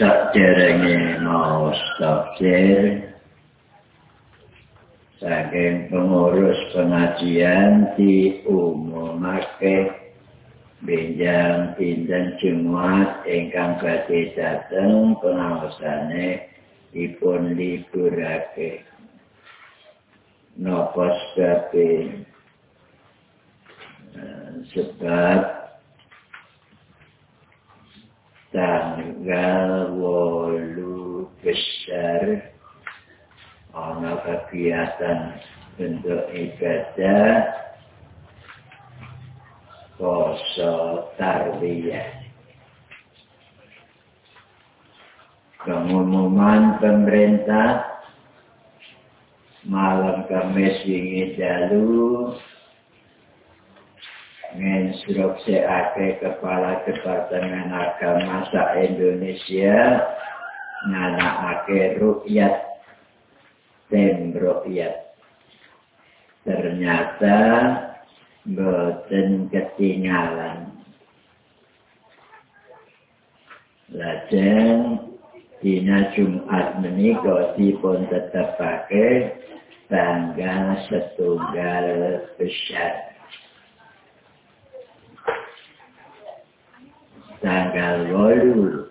Sajerenge mau tafsir saking pengurus pengajian di umumake benjang pinten Jumat ingkang badhe dateng pengaosane dipun liburake napa sebab sebab tanggal wolu besar ana kegiatan bentuk ibadah poso tarbiyah pengumuman pemerintah malam kamis ini dalu menginstruksiake kepala Departemen Agama sa Indonesia nganakake rukyat tim rukyat. Ternyata boten ketinggalan. Lajeng dina Jumat menika dipun tetepake tanggal setunggal besar tanggal wolu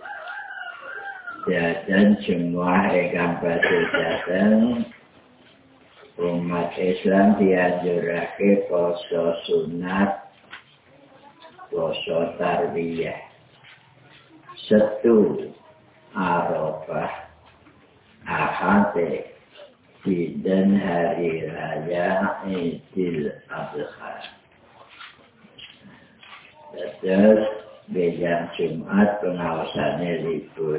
jajan semua ekam batu datang umat Islam dianjurake poso sunat poso tarbiyah setu arafah ahate dan hari raya Idul Adha. Terus Bejang Jumat pengawasannya libur.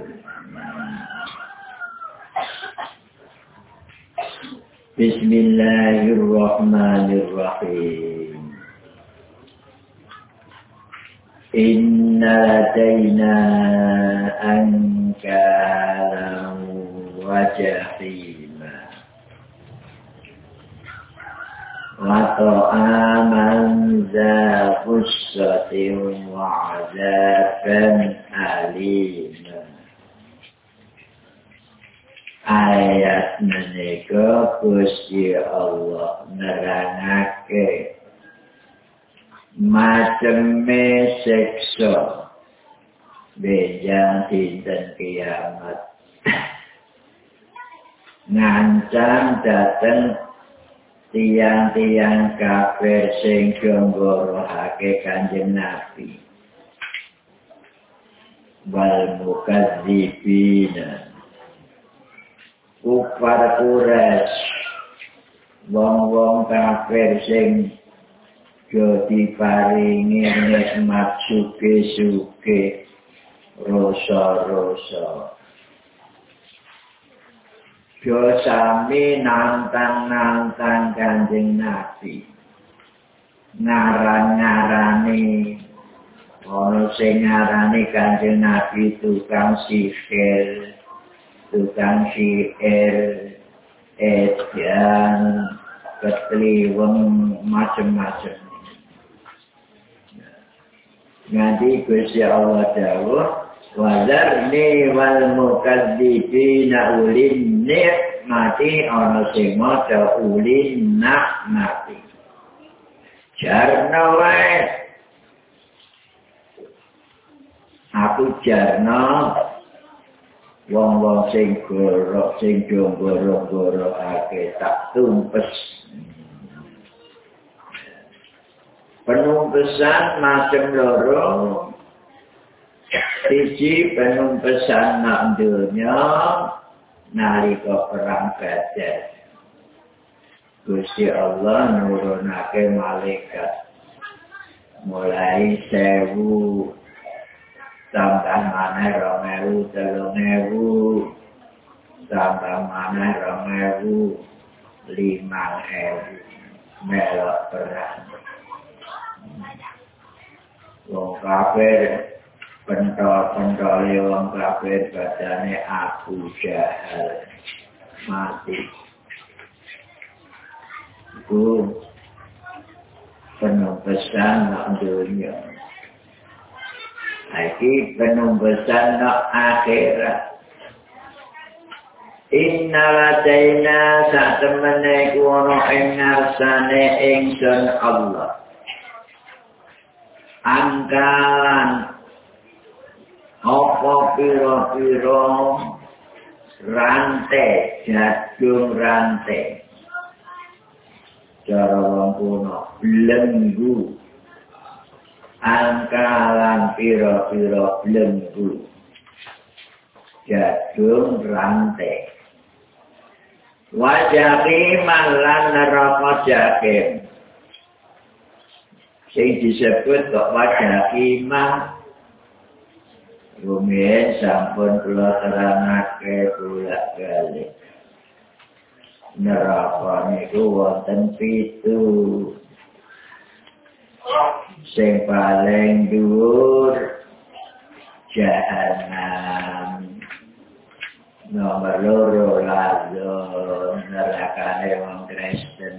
Bismillahirrahmanirrahim. Inna ladaina ankalam wajahima. Wa ta'aman za azaban alima ayat menika Gusti Allah nerangake. Maceme seksa bejang dinten kiamat. Ngancam dateng tiang-tiang kafir sing jonggorohake kanjeng Nabi. Wal mukadzibina kufar kures wong-wong kafir sing yo diparingi nikmat suke-suke rasa-rasa. Yo sami nantang-nantang kanjeng nabi. Ngaran-ngarani Ono sing ngarani kanjeng Nabi tukang sihir, tukang sihir, edan, ketliwong, macem-macem. Nanti Gusti Allah jawab, Wazarni wal mukadzibina ulin nikmati ono sing maca ulin nikmati. Jarno wae aku jarno. Wong-wong sing gorok sing jonggoro-goro ake tak tumpes. Penumpesan macam loro. Siji penumpesan nak dunia nalika perang badar. Gusti Allah nurunake malaikat. Mulai sewu tambah mana rong ewu telung ewu tambah mana rong ewu lima ewu melok perang wong kafir pentol-pentol wong kafir badane Abu Jahal. Mati. Iku penembesan nak dunia. Iki penembesan nak akhirat. Inna ladaina sak temene ku ana ing ngarsane ingsun Allah. Angkalan apa pira-pira rantai jadung rantai cara wong kuno belenggu angkalan pira-pira belenggu jadung rantai wajah malan neraka jakim sing disebut kok wajah imam Rumien sampun kula terangake bulak balik. Neraka niku wonten pitu. Sing paling dhuwur jahanam. Nomor loro lazon nerakane wong Kristen.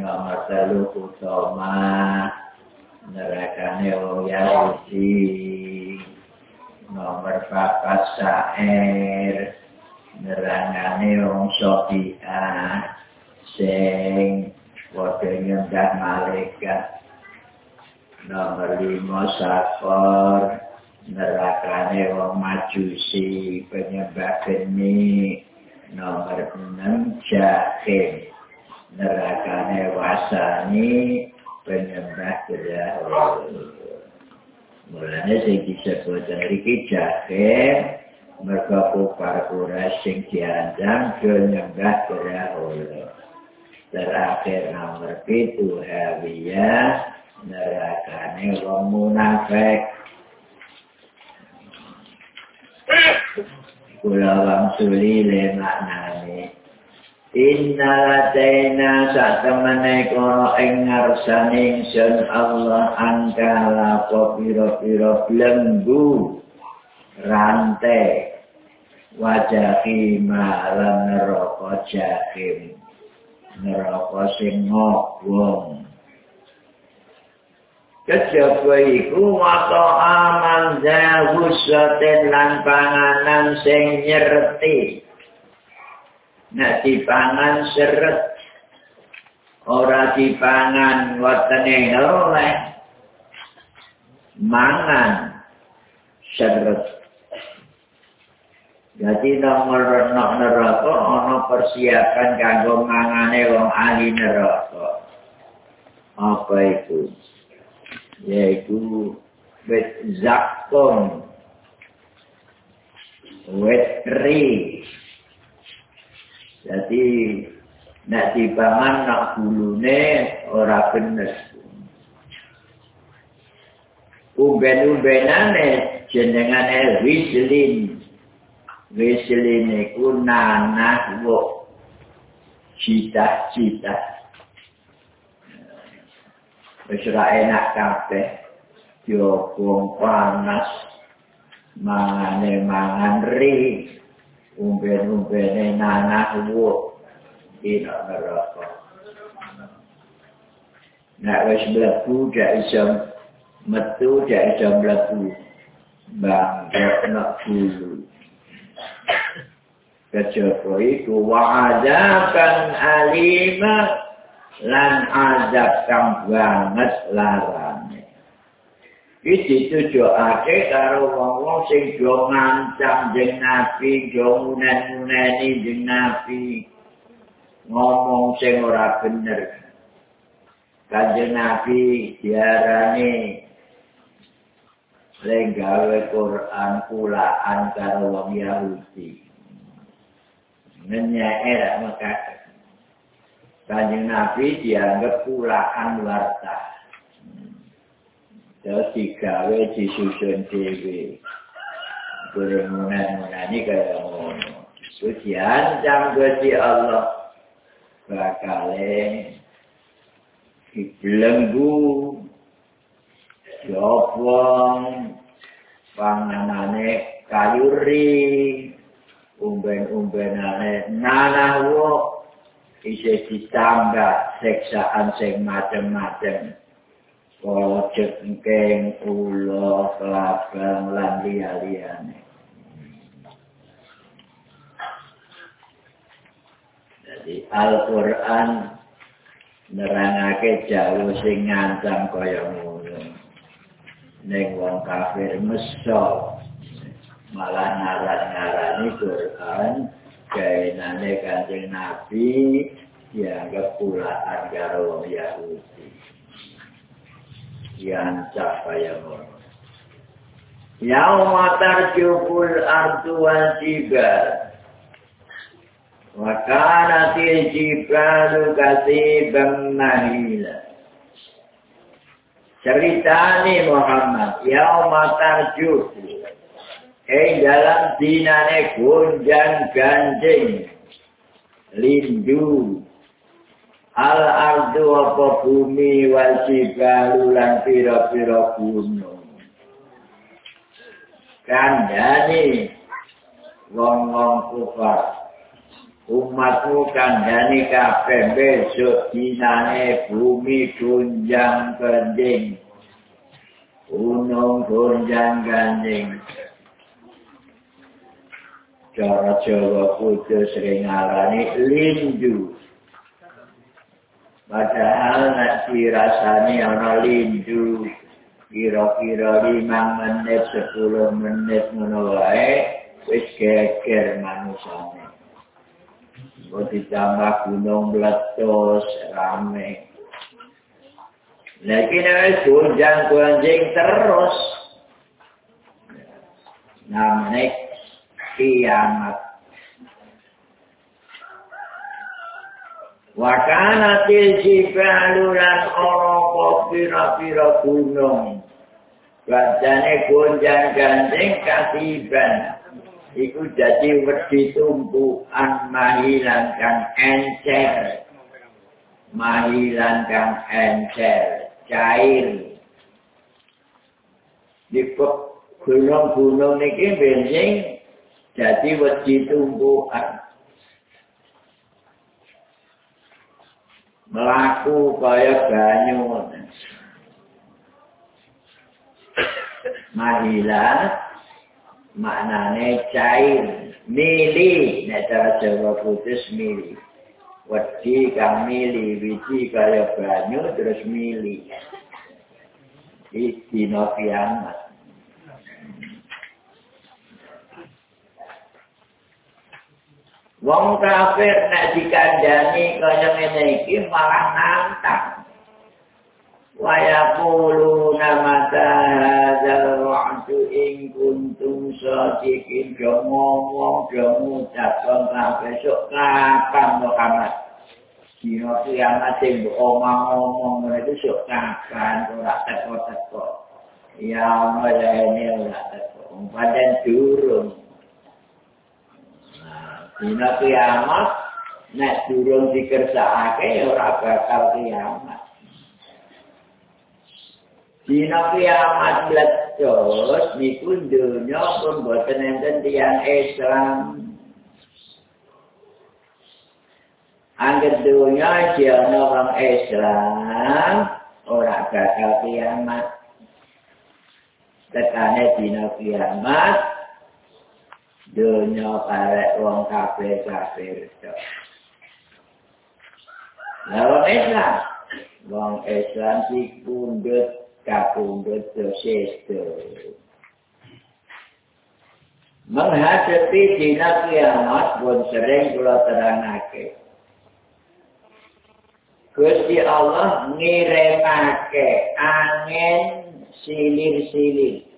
Nomor telu utama nerakane wong Yahudi. nomor papat saer nerangane wong sopia sing padha nyembah malaikat nomor lima sakor nerakane wong majusi penyembah geni nomor enam jahim nerakane wasani penyembah gerah Mulanya sing disebut dari jahe mereka kupar kura sing nyembah kera holo. Terakhir nomor itu hawiyah nerakane wong munafik. Kula wang suli le maknane. Inna latena sak temene kono ing ngarsane sun Allah angkala apa pira-pira blembu rante wajahi malam neraka jahim neraka sing ngobong Kejaba iku wata aman zahusaten lan panganan sing nyerti nek dipangan seret ora dipangan wetene oleh mangan seret Jadi nomor nok neraka ana persiapan kanggo mangane wong ahli neraka. Apa itu? Yaitu wet zakum, wet ri, Jadi nek dipangan nak bulune ora bener. Umben-umbenane jenengane wislin. Wislin iku nanah wo cita-cita. Wis ora enak kabeh. Diobong panas. Mangane mangan ri. umben-umbene nanah wo ina neraka nek wis mlebu gak iso metu gak iso mlebu bang nek bulu kejaba iku wa'adakan alima lan azab kang banget larane iki ditujokake karo wong-wong sing do ngancam jeng nabi, do munen-muneni jeng nabi. Ngomong sing ora bener. Kanjeng nabi diarani lenggawe Quran pulaan karo wong Yahudi. Menyair maka Kanjeng Nabi dianggap pulaan wartah. terus digawe disusun dewe mengenai kaya ngono. Sucian jam gede Allah. Bakale dibelenggu jopong panganane kayuri. Umben-umbenane nanah wo isih ditambah seksaan sing macem-macem kala jengking ulo kelabang lan liya-liyane jadi Al-Quran nerangake jauh sing ngancam kaya ngono. Ning wong kafir mesok malah ngaran-ngarani Quran kainane kanjeng Nabi dianggap pulaan karo Yahudi. Yang siapa yang mau? Yauma tarjuful ardu wal jibal. Wa kanatil jibalu kasiban mahila. Ceritani Muhammad, yauma tarjuful ing dalam dinane gunjang ganjing. Lindu. Al ardu apa bumi wal jibalu lan pira-pira gunung. Kandhani wong-wong kufar. Umatmu kandhani kabeh besok dinane bumi gunjang ganjing. Gunung gunjang ganjing cara Jawa kudu sering ngarani lindu. Padahal nak dirasani ana lindu kira-kira lima menit, sepuluh menit wae wis geger manusane. Kok ditambah gunung meletus rame. Lagi nek gunjang gunjing terus. Namanya kiamat. Wakana til jibalu lan ora pira-pira gunung. Bajane gonjang gandeng kasiban. Iku jadi wedi tumpuan mahilan kang encer. Mahilan kang encer. Cair. Di gunung-gunung ini benjing Jadi wedi tumbuhan. Melaku kaya banyu. Mahilah maknane cair. Mili, nek Jawa putus mili. Wedi kang mili, wiji kaya banyu terus mili. Iki dina kiamat. Wong kafir nek dikandani kaya ngene iki malah nantang. Wa yaqulu namata hadzal wa'du in kuntum sadiqin ngomong ngucap kang besok kapan Muhammad. Dino kiamat sing omong-omong itu sok kapan ora teko-teko. Ya ana ini ora teko. Padahal durung Dina kiamat, nek durung dikersakake ya ora bakal kiamat. Dina kiamat meletus niku dunya pun boten enten tiyang Islam. Angger dunya jana wong Islam ora bakal kiamat. Tekane dina kiamat dunya karek wong kafir kafir. Lalu Islam, wong Islam si pundut kapundut dosis Menghadapi dina kiamat pun sering kula terangake. Gusti Allah ngirimake angin silir-silir.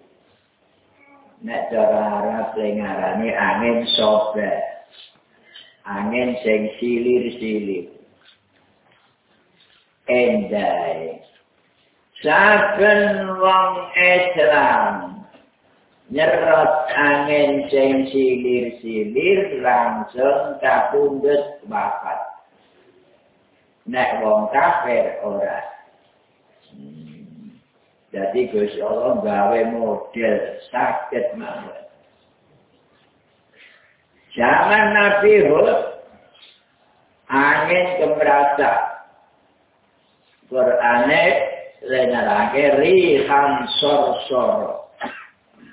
Nek cara Arab ngarani angin sobek. Angin sing silir-silir. Endai. Saben wong Islam nyerot angin sing silir-silir langsung kapundhut wafat. Nek wong kafir ora. Hmm. Jadi Gusti Allah gawe model sakit mawon. Zaman Nabi Hud angin kemrasa Qur'ane lenarake rihan sor-sor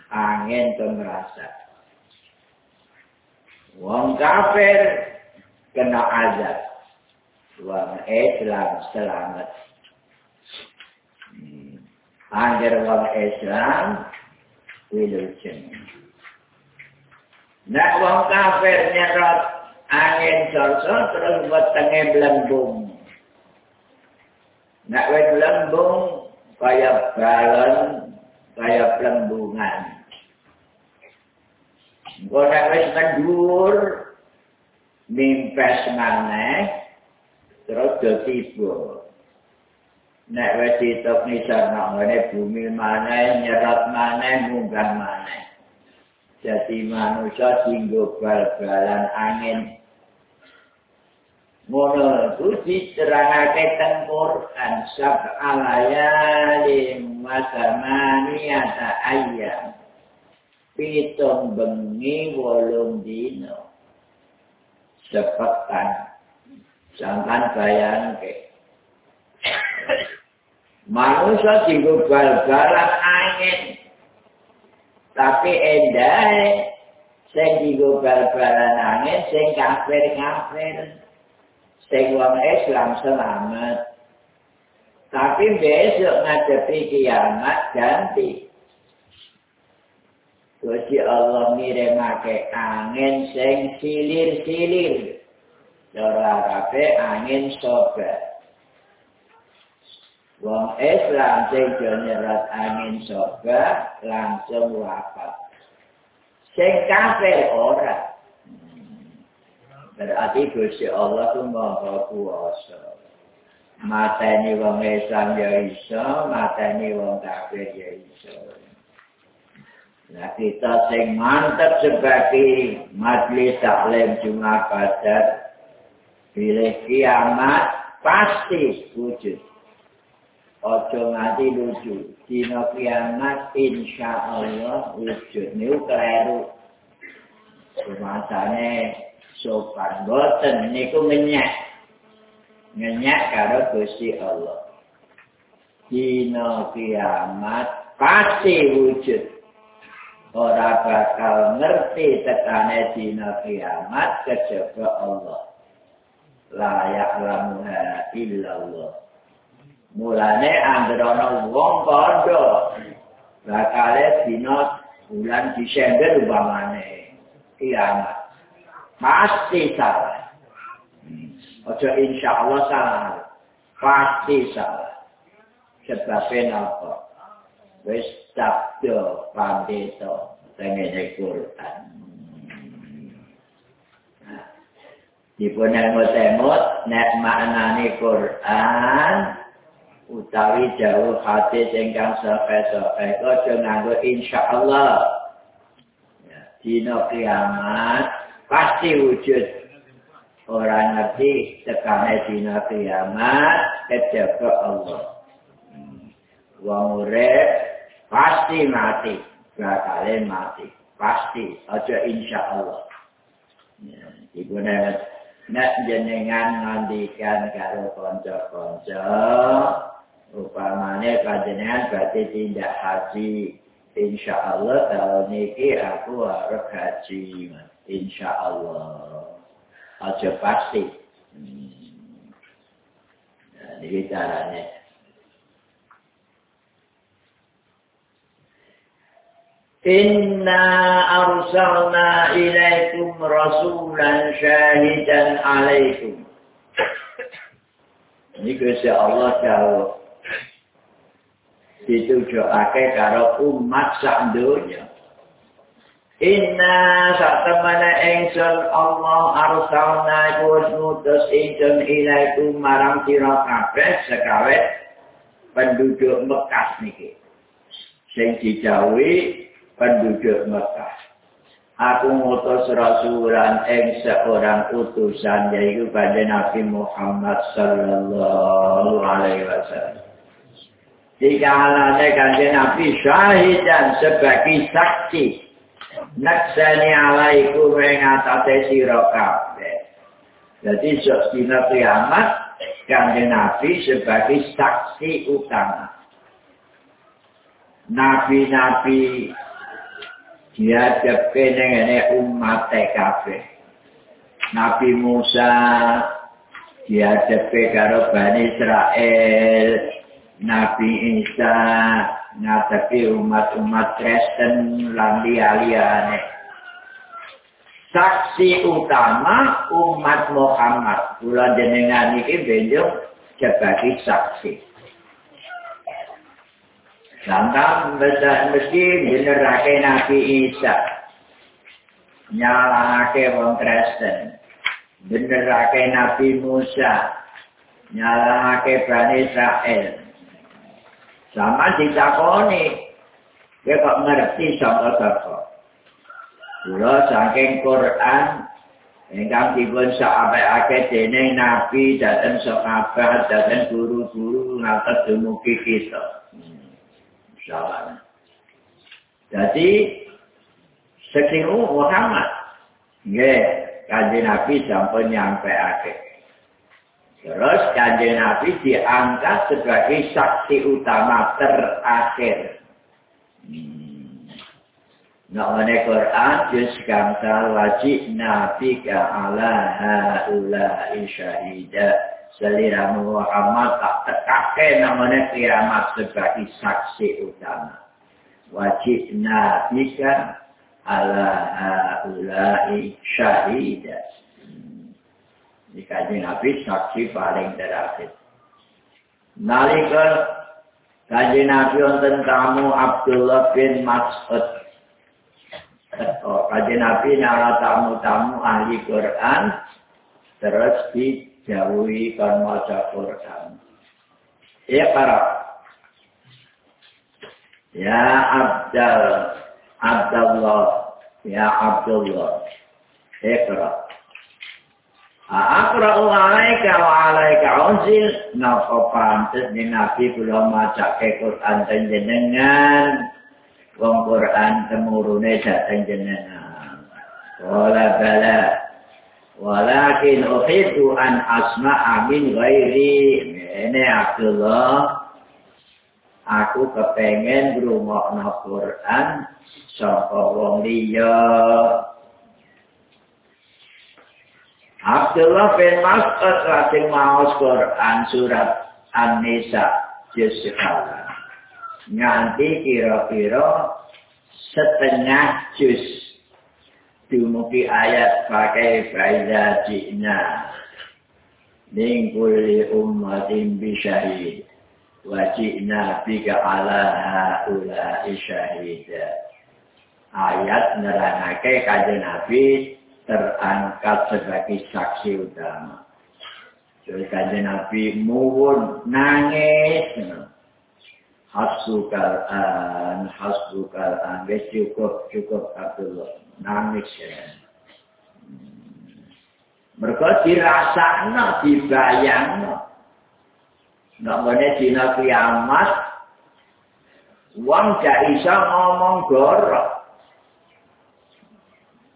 angin kemrasa wong kafir kena azab wong Islam selamat. Angger wong Islam wilujeng. Nek wong kafir nyerot angin sosok terus wetenge blembung. Nek wis blembung kaya balon kaya blembungan. Engko nek wis mendur mimpes maneh terus dadi Nek wis ditok nisar nang bumi maneh nyerot maneh munggah maneh. Jadi manusia tinggal bal-balan angin. Mono itu diterangake teng Quran sab alayalim masamaniata ayam. Pitung bengi wolung dino. Sepekan. Jangan bayang ke. Manusia tinggal bal-balan angin. Tapi endah sing digo bal-balan angin sing kafir-kafir. Sing wong Islam selamat. Tapi besok ngadepi kiamat ganti. Gusti Allah ngirimake angin sing silir-silir. Cara Arabe angin sobat. Wong Islam sing nyerat angin soga langsung wafat. Sing kafir ora. Berarti Gusti Allah itu maha kuasa. Mateni wong Islam ya iso, mateni wong kafir ya iso. Nah kita sing mantep sebagai majlis taklim Jumat Badar, pilih kiamat pasti wujud. Ojo nganti lucu. Dino kiamat insya Allah wujud. Ini keliru. Semasanya sopan. Boten. Ini ku ngenyak. Ngenyak karo Gusti Allah. Dino kiamat pasti wujud. Ora bakal ngerti tekane dino kiamat kejaba Allah. Layak lamuha illallah. Mulane anggere ana wong padha bakale dina bulan Desember umpamane kiamat. Pasti salah. Ojo insya Allah salah. Pasti salah. Sebabnya apa? Wis sabdo pandito tengene Quran. Dipun emot-emot, nek maknani Quran, utawi jauh hati ingkang sampai-sampai kau nganggo insyaallah. Ya, dino kiamat pasti wujud. Orang ngerti tekane dino kiamat kejaba Allah. Hmm. wong urip pasti mati. Bakal mati. Pasti. Aja insyaallah. Ya ibu nek jenengan ngandikan karo kanca-kanca Upamanya kajian berarti tidak haji. Insya Allah tahun ini aku harus haji. Insya Allah. Aja pasti. Hmm. Nah, ini caranya. Inna arsalna ilaikum rasulan syahidan alaikum. Ini kisah Allah jauh. Ditujokake karo umat sak donya. Inna satamana ingsun Allah arsalna kus ngutus ingsun ilaiku marang sira kabeh sekawe penduduk Mekah niki. Sing dijauhi penduduk Mekah. Aku ngutus rasulan ing seorang utusan yaitu pada Nabi Muhammad sallallahu alaihi wasallam. Jika alane kanjeng Nabi syahid dan sebagai saksi. Naksani alaiku mengatasi siro kabeh. Jadi dina kiamat kanjeng Nabi sebagai saksi utama. Nabi-nabi dia dengan umat TKP. Nabi Musa dia karo Bani Israel. Nabi Isa ngadepi umat-umat Kristen lan liya-liyane. saksi utama umat Muhammad. Kula jenengan iki benjok sebagai saksi. Sampai mesti benerake Nabi Isa. Nyalahake wong Kristen. Benerake Nabi Musa. Nyalahake Bani Israel. Sama ditakoni. Dia kok ngerti sama-sama. Kula saking Quran ingkang dipun sampaiake dening nabi dhateng sahabat dhateng guru-guru ngatos dumugi kita. Insyaallah. Jadi sekiru Muhammad nggih kanjeng Nabi sampun nyampeake. Terus kanjeng Nabi diangkat sebagai saksi utama terakhir. Hmm. Namanya Quran juz kamsal wajib nabi ka ala haula syahida. Seliramu Muhammad tak terkake namanya kiamat sebagai saksi utama. Wajib nabi ka ala haula syahida. Ini kaji nabi saksi paling terakhir. Nalika kaji nabi untuk tamu Abdullah bin Mas'ud Oh, kajian Nabi nara tamu-tamu ahli Quran terus dijauhi kan maca Quran. Ya para Ya Abdul Abdullah Ya Abdullah Ikra Akra'u alaika wa alaika unzil Napa pantes ni Nabi belum maca Quran jenengan wong Quran temurune dhateng jenengan. Wala bala. Walakin uhibbu an asma'a min ghairi. Ini Abdullah. Aku kepengen ngrungokno Quran saka wong liya. Abdullah bin Mas'ud lagi maos Quran surat An-Nisa juz nganti kira-kira setengah juz. Dumugi ayat pakai faida jina. Ning kulli ummatin bi syahid. Wa jina bika ala haula syahid. Ayat nerangake kanjeng nabi terangkat sebagai saksi utama. Jadi kanjeng nabi muwun nangis hasbukal an hasbukal an. Wis cukup cukup Abdullah. Nangis ya. Mereka dirasakno dibayangno. Nek ngene dina kiamat wong gak iso ngomong goro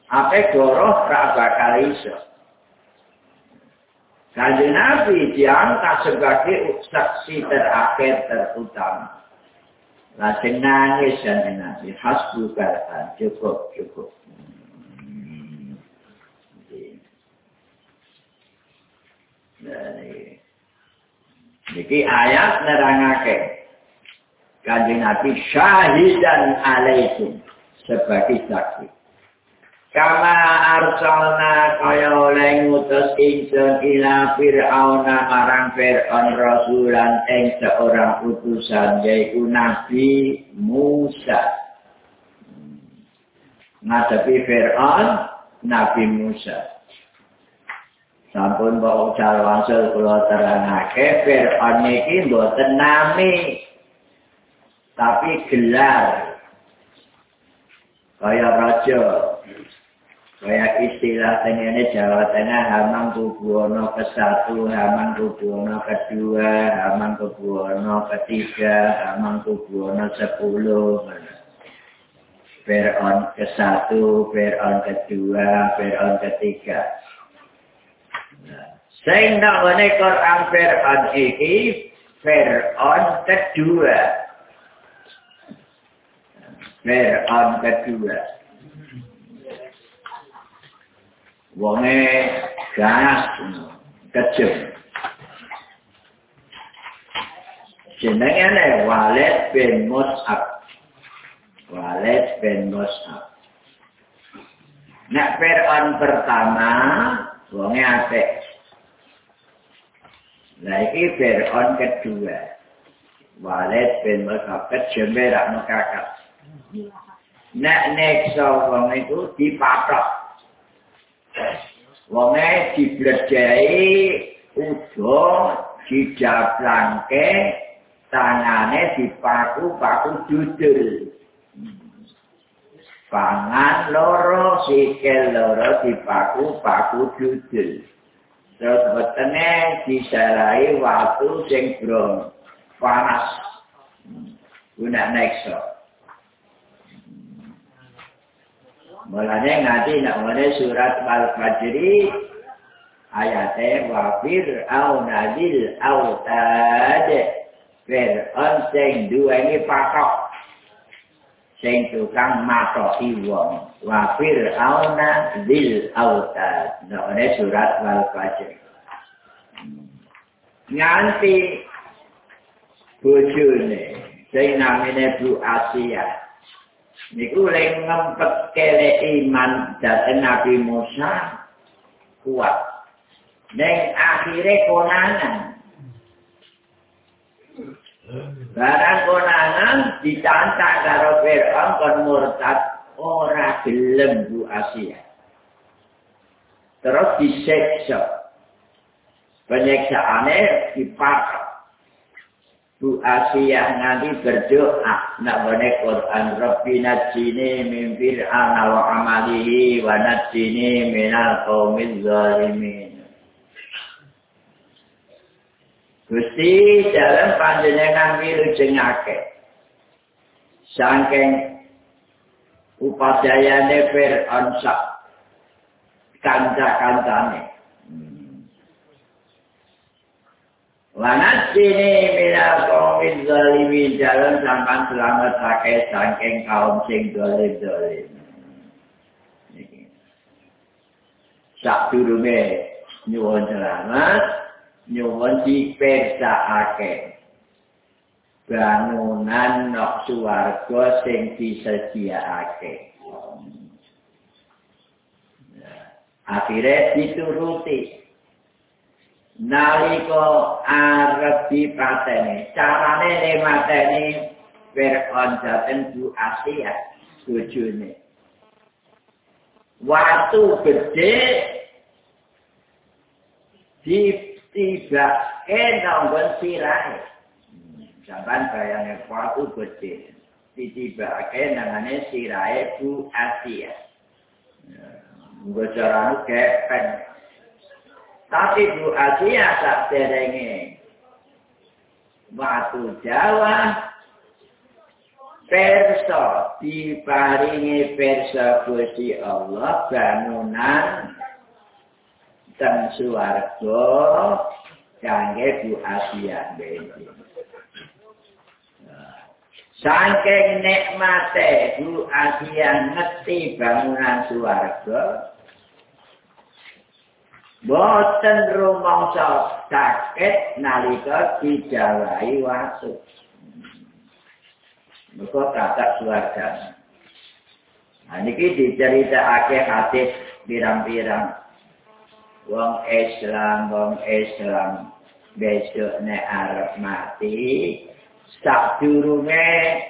apa goro ra bakal iso Kanjeng Nabi diangkat sebagai saksi terakhir terutama. Lajeng nangis dan nabi hasbu kata cukup cukup. Jadi ayat nerangake kanjeng Nabi syahidan alaikum sebagai saksi. Kama arsalna kaya oleh ngutus ingsun ila fir'auna marang fir'aun rasulan ing seorang utusan yaitu Nabi Musa. Ngadepi fir'aun Nabi Musa. Sampun bawa ucal wangsul kula terangake fir'aun iki mboten nami tapi gelar kaya raja Kayak istilah tengene Jawa Tengah Hamang Kubuwono ke satu, Hamang Kubuwono kedua, Hamang Kubuwono ketiga, Hamang Kubuwono sepuluh. Fir'aun ke satu, Fir'aun kedua, Fir'aun ketiga. Nah, ngene Quran Fir'aun iki Fir'aun kedua. Fir'aun kedua. Wonge ganas kejem. Jenenge Walid bin Mus'ab. Walid bin Mus'ab. Nek Fir'aun pertama, wonge apik. Nah iki Fir'aun kedua. Walid bin Musab kejemberak mekakat. Nek nekso wong itu dipatok. Wonge diblejai udo dijablangke tangane dipaku-paku judul. Pangan loro, sikil loro dipaku-paku judul. Terus wetene disarai waktu sing bro panas. Guna nekso. Mulanya ngati nak mana surat Al-Fajri ayatnya wafir au nadil au tad Fir'aun sing dua ini patok. Sing tukang matoki wong. Wa fir'auna dil autad no ini surat wal fajr nganti bojone sing namine Bu Asia niku lek ngempet kele iman dhateng Nabi Musa kuat ning akhire konangan Barang konangan dicantak karo Fir'aun kon murtad ora gelem Bu Asia. Terus diseksa. Penyeksaane dipakai. Bu Asia nanti berdoa nak bane Quran Rabbi min fir'ana wa amalihi wa najini minal qaumiz zalimin. Gusti dalam panjenengan wilujeng akeh. Saking upadayane Fir'aun sak kanca-kancane. Lanat sini mina kaum jalan sampan selamat pakai saking kaum sing dolim-dolim. Sak durunge nyuwun selamat, nyuwun dipersakake. Bangunan nok suwarga sing disediakake. Akhirnya dituruti nalika arep dipateni carane ne mateni Fir'aun jaten Bu Asia bojone waktu gede di tiba kena nggon sirahe. Sampan bayangnya waktu gede. Tiba kena ngane sirahe Bu Asia. Nggon caranya kepen. Tapi Bu Asia tak terenge. Waktu Jawa perso diparingi perso Gusti Allah bangunan teng suwarga kangge Bu Asia dhewe. Saking nikmate Bu Asia ngerti bangunan suwarga. Boten rumangsa sakit nalika dijawai wasuk. Muka kata suarga. Nah, ini diceritakake hadis pirang-pirang wong Islam wong Islam besok nek arep mati sak durunge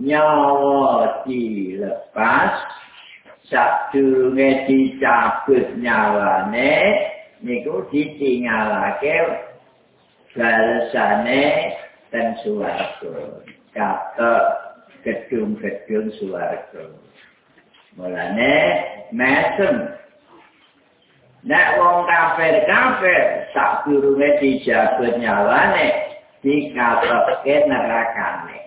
nyawa dilepas sak durunge dicabut nyawane niku ditinggalake balesane ten suwarga kata gedung-gedung suwarga mulane mesem Nek wong kafir kafir sak durunge dijabut nyawane dikatokke nerakane.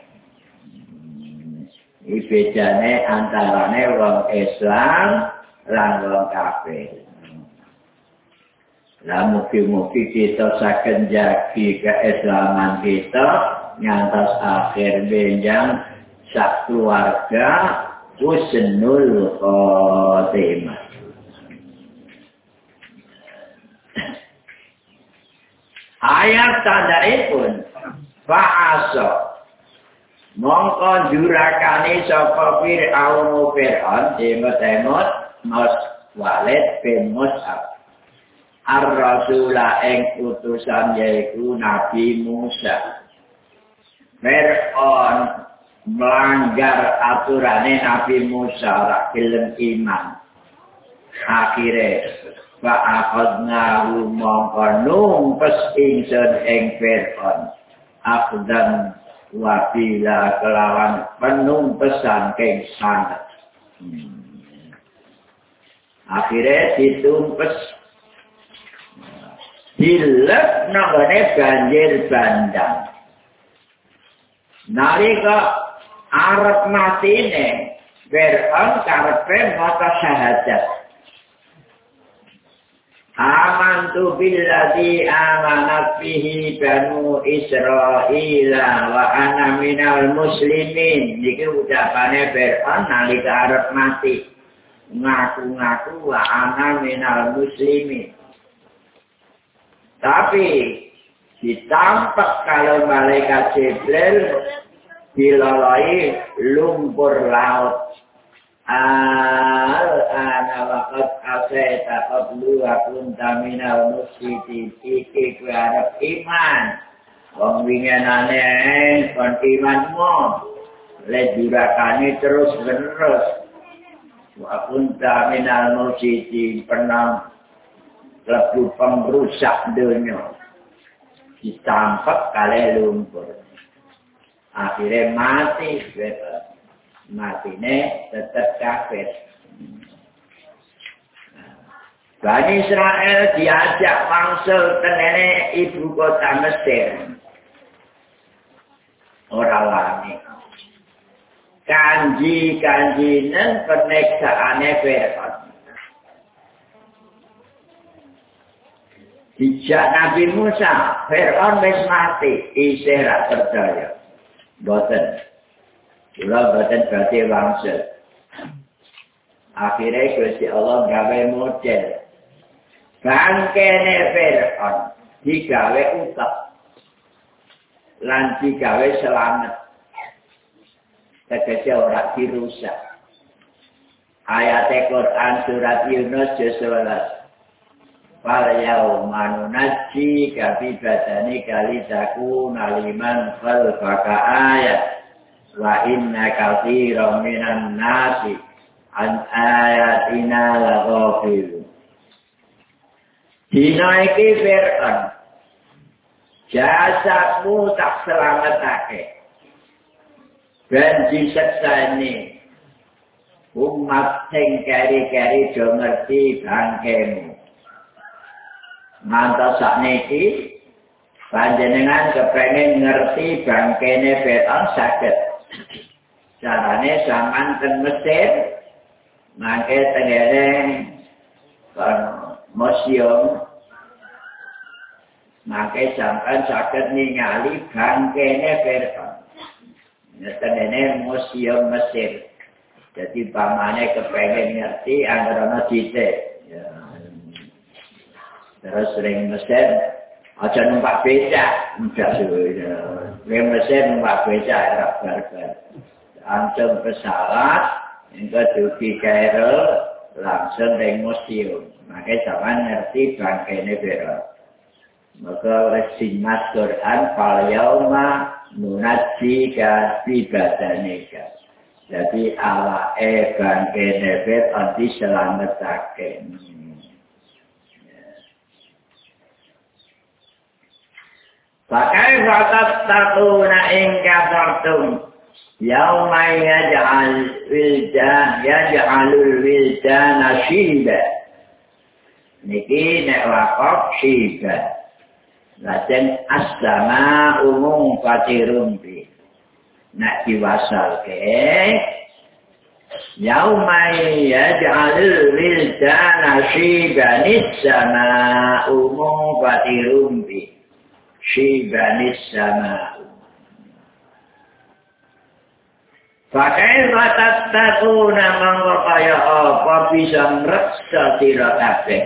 Iki bedane antarane wong Islam lan wong kafir. Lah mugi-mugi kita saged jagi keislaman kita ngantos akhir benjang sak keluarga husnul khotimah. Ayat tandhaipun fa'asa mongko jurakane sapa Fir'aun Fir'aun demot-demot Mas Walid bin Mus'ab Ar-Rasula ing utusan yaiku Nabi Musa. Fir'aun melanggar aturane Nabi Musa gelem iman. Akhire wa akhadna mongko numpes ingsun ing Fir'aun. Akhdan wa bila kelawan penumpesan keng sangat. Hmm. Akhire ditumpes dilek nangane banjir bandang. Nalika arep matine Fir'aun karepe maca syahadat. Amantu billadhi amanat bihi banu Israila wa ana minal muslimin. Niki ucapane Fir'aun nalika arep mati. Ngaku-ngaku wa ana minal muslimin. Tapi ditampak kalau malaikat Jibril dilalui lumpur laut. Al-ana waqad asaita qablu wa kunta minal musyitin iki kuwi arep iman. Wong wingenane kon imanmu. Le durakane terus menerus. Wa kunta minal musyitin pernah lebu pengrusak dunia ditampak kali lumpur akhirnya mati mati ini tetap kafir Bani Israel diajak langsung ke nenek ibu kota Mesir. Orang lami. Kanji-kanji dan peneksaannya Fir'aun. Dijak Nabi Musa, Fir'aun mati, isih ra percaya. Boten. Kula boten berarti wangsul. Akhirnya Gusti Allah gawe model. Bangkene Fir'aun digawe utak. Lan digawe selamat. Tegese ora dirusak. Ayat Quran surat Yunus 11. Fal yauma nunajji ka fi badani kali taku naliman fal ayat wa inna katsiran minan nasi an ayatina la ghafil Dina iki fir'an jasadmu tak selamatake dan diseksani umat sing keri-keri do ngerti bangkemu. Ngantos sakniki panjenengan kepengin ngerti bangkene peton saged carane sampean ten Mesir mangke tengene kon museum mangke sampean saged ningali bangkene peton Nyatane museum Mesir. Jadi pamane kepengen ngerti anggere ana dite. Ya. Terus sering mesin, aja numpak beca, enggak suwe. Mesin numpak beca, erak barbar. Langsung pesawat, itu duki Cairo, langsung ring museum. Makanya zaman ngerti bangkainya bero. Maka resin mas Quran, fal yauma nunaji ka ibadanika. Jadi ala e bangkainya bero, nanti Pakai fatat takuna ing kafartum. Yauma yaj'al wildan yaj'alul wildan shiba. Niki nek wakaf shiba. Lajen asdama umum fatirumpi. Nek diwasal ke Yaumai yaj'alul wildana syibanis sama umum fatirumbi. Syibanis Pakai batat taku namang kaya apa bisa mereksa sira kabeh.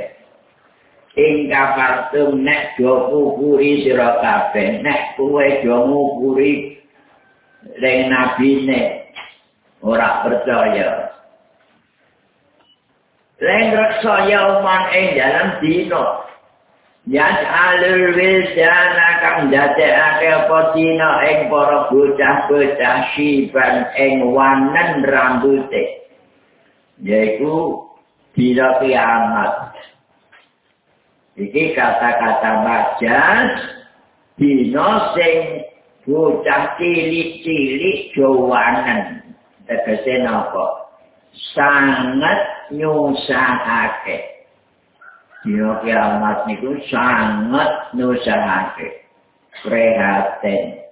Ing kafartum nek do kukuri sira kabeh, nek kowe do ngukuri ring nabine ora percaya. Ring reksa ya uman ing dalam dino, Yas alur wisana kang dadekake apa dina ing para bocah-bocah siban ing wanen rambute. Yaiku dina kiamat. Iki kata-kata bajas dina sing bocah cilik-cilik jowanen. Tegese napa? Sangat nyusahake. Dino kiamat niku sangat nusahake. Prihatin.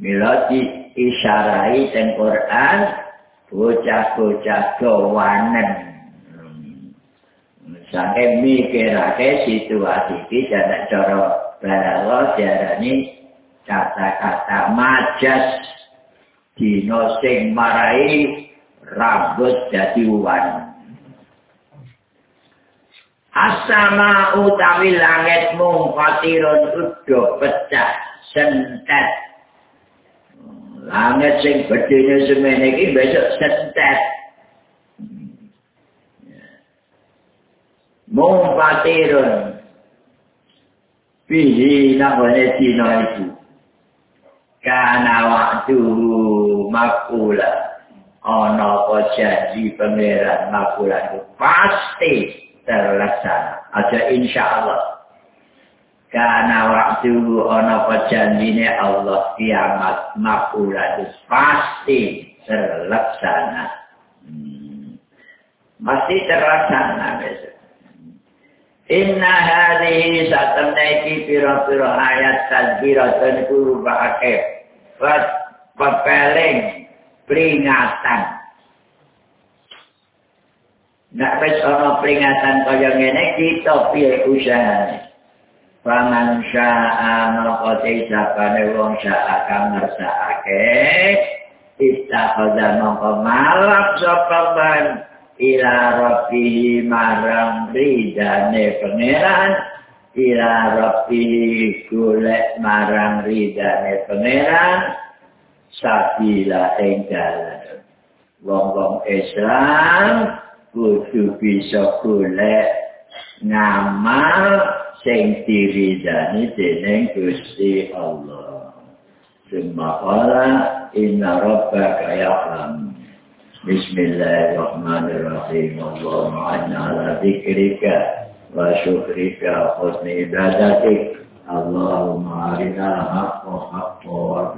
Mila di isyarai dan Quran, bocah-bocah gawanen. Sampai mikirake situasi ini dan cara balawa diarani kata-kata majas dino sing marai rambut jadi wan. Asama utawi langit mung patirun udo pecah sentet. Langit sing bedene semene iki besok sentet. Mung patirun. Pihi namanya dino itu. Karena waktu makula. Ono ko janji pangeran makula pasti terlaksana. Aja insya Allah. Karena waktu ono perjanjine Allah kiamat makulah pasti terlaksana. Hmm. Pasti terlaksana besok. Inna hadhihi satamnaiki piro-piro ayat tadbiratun guru ba'akib. Pepeling peringatan. Nak wis ana peringatan kaya ngene kita piye usahane. Paman syaa moko tisapane wong syaa kang ngersakake istakhadha moko malak sapa ban ila rabbi marang ridane pangeran. Ila rabbi golek marang ridane pangeran. Sabila ing dalan. Wong-wong Islam kudu bisa golek ngamal sing diridani dening Gusti Allah. Sumaqala inna rabbaka ya'lam. Bismillahirrahmanirrahim. Allahumma inna ala dzikrika wa syukrika husni ibadatik. Allahumma arina haqqa haqqa wa